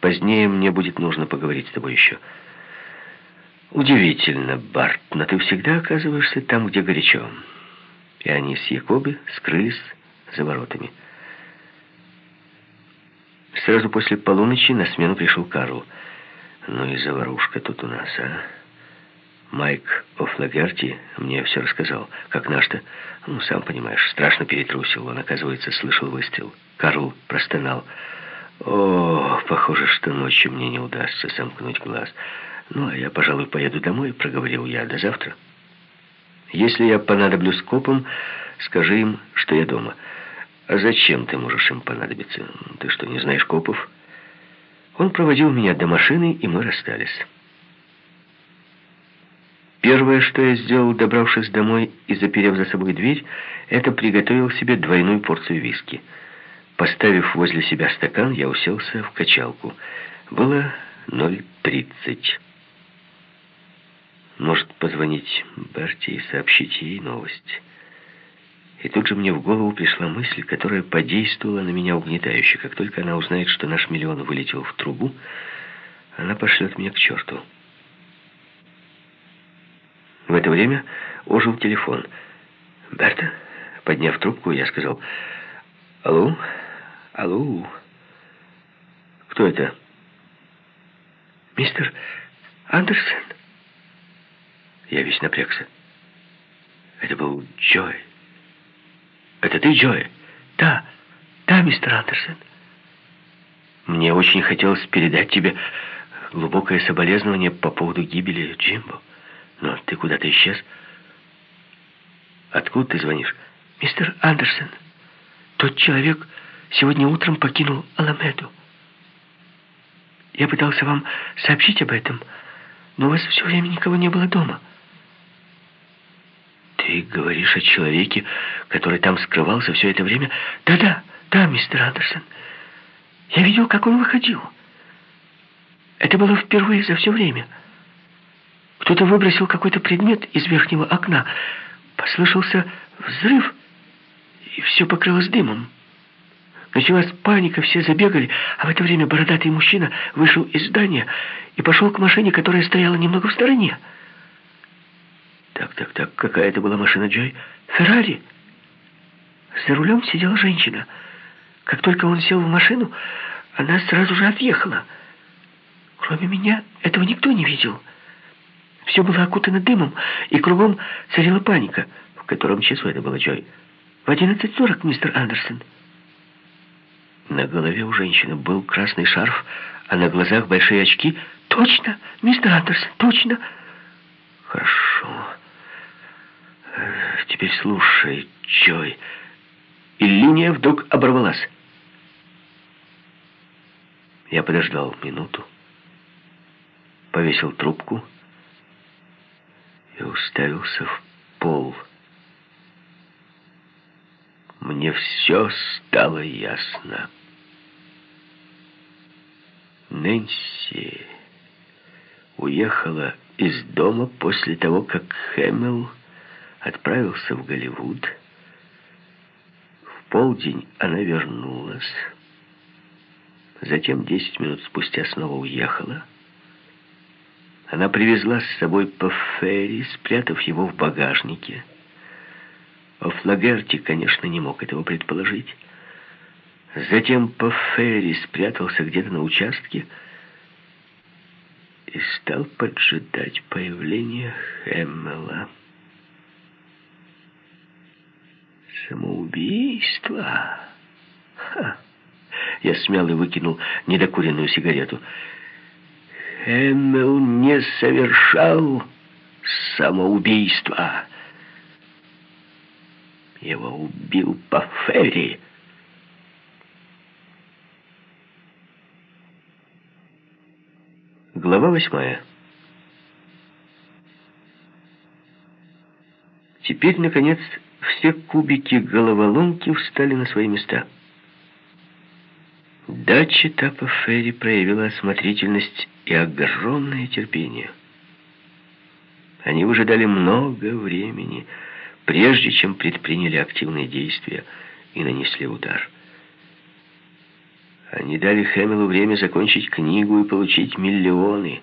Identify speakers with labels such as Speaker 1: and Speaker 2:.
Speaker 1: Позднее мне будет нужно поговорить с тобой еще. Удивительно, Барт, но ты всегда оказываешься там, где горячо. И они с Якоби скрылись за воротами. Сразу после полуночи на смену пришел Карл. Ну и заварушка тут у нас, а? Майк О'Флагерти мне все рассказал. Как наш-то, ну, сам понимаешь, страшно перетрусил. Он, оказывается, слышал выстрел. Карл простонал. О, похоже, что ночью мне не удастся сомкнуть глаз. Ну, а я, пожалуй, поеду домой, проговорил я. До завтра. Если я понадоблюсь копам, скажи им, что я дома. А зачем ты можешь им понадобиться? Ты что, не знаешь копов? Он проводил меня до машины, и мы расстались. Первое, что я сделал, добравшись домой и заперев за собой дверь, это приготовил себе двойную порцию виски. Поставив возле себя стакан, я уселся в качалку. Было 0.30. Может, позвонить Берти и сообщить ей новость. И тут же мне в голову пришла мысль, которая подействовала на меня угнетающе. Как только она узнает, что наш миллион вылетел в трубу, она пошлет меня к черту. В это время ожил телефон. «Берта?» Подняв трубку, я сказал «Алло? Алло? Кто это?»
Speaker 2: «Мистер Андерсон?»
Speaker 1: Я весь напрягся. Это был Джой. Это ты, Джой?
Speaker 2: Да, да, мистер Андерсон.
Speaker 1: Мне очень хотелось передать тебе глубокое соболезнование по поводу гибели Джимбо. Но ты куда-то исчез. Откуда ты звонишь?
Speaker 2: Мистер Андерсон, тот человек сегодня утром покинул Аламеду. Я пытался вам сообщить об этом, но у вас все время никого не было дома.
Speaker 1: Ты говоришь о человеке, который там скрывался все это время?
Speaker 2: Да-да, да, мистер Андерсон. Я видел, как он выходил. Это было впервые за все время. Кто-то выбросил какой-то предмет из верхнего окна. Послышался взрыв, и все покрылось дымом. Началась паника, все забегали, а в это время бородатый мужчина вышел из здания и пошел к машине, которая стояла немного в стороне.
Speaker 1: Так, так, так, какая это была машина, Джой?
Speaker 2: Феррари. За рулем сидела женщина. Как только он сел в машину, она сразу же отъехала. Кроме меня этого никто не видел. Все было окутано дымом, и кругом царила паника.
Speaker 1: В котором часу это было, Джой?
Speaker 2: В 11.40, мистер Андерсон.
Speaker 1: На голове у женщины был красный шарф, а на глазах большие очки.
Speaker 2: Точно, мистер Андерсон, точно.
Speaker 1: Хорошо. Теперь слушай, Джой. И линия вдруг оборвалась. Я подождал минуту, повесил трубку и уставился в пол. Мне все стало ясно. Нэнси уехала из дома после того, как Хэмилл отправился в Голливуд. В полдень она вернулась. Затем, десять минут спустя, снова уехала. Она привезла с собой по ферри, спрятав его в багажнике. О'Флагерти, конечно, не мог этого предположить. Затем по ферри спрятался где-то на участке и стал поджидать появления Хэммела. Самоубийство? Ха! Я смял и выкинул недокуренную сигарету. Эммел не совершал самоубийства. Его убил Пафери. Глава восьмая. Теперь, наконец, все кубики головоломки встали на свои места. Дача Тапа Ферри проявила осмотрительность и огромное терпение. Они выжидали много времени, прежде чем предприняли активные действия и нанесли удар. Они дали Хэмилу время закончить книгу и получить миллионы.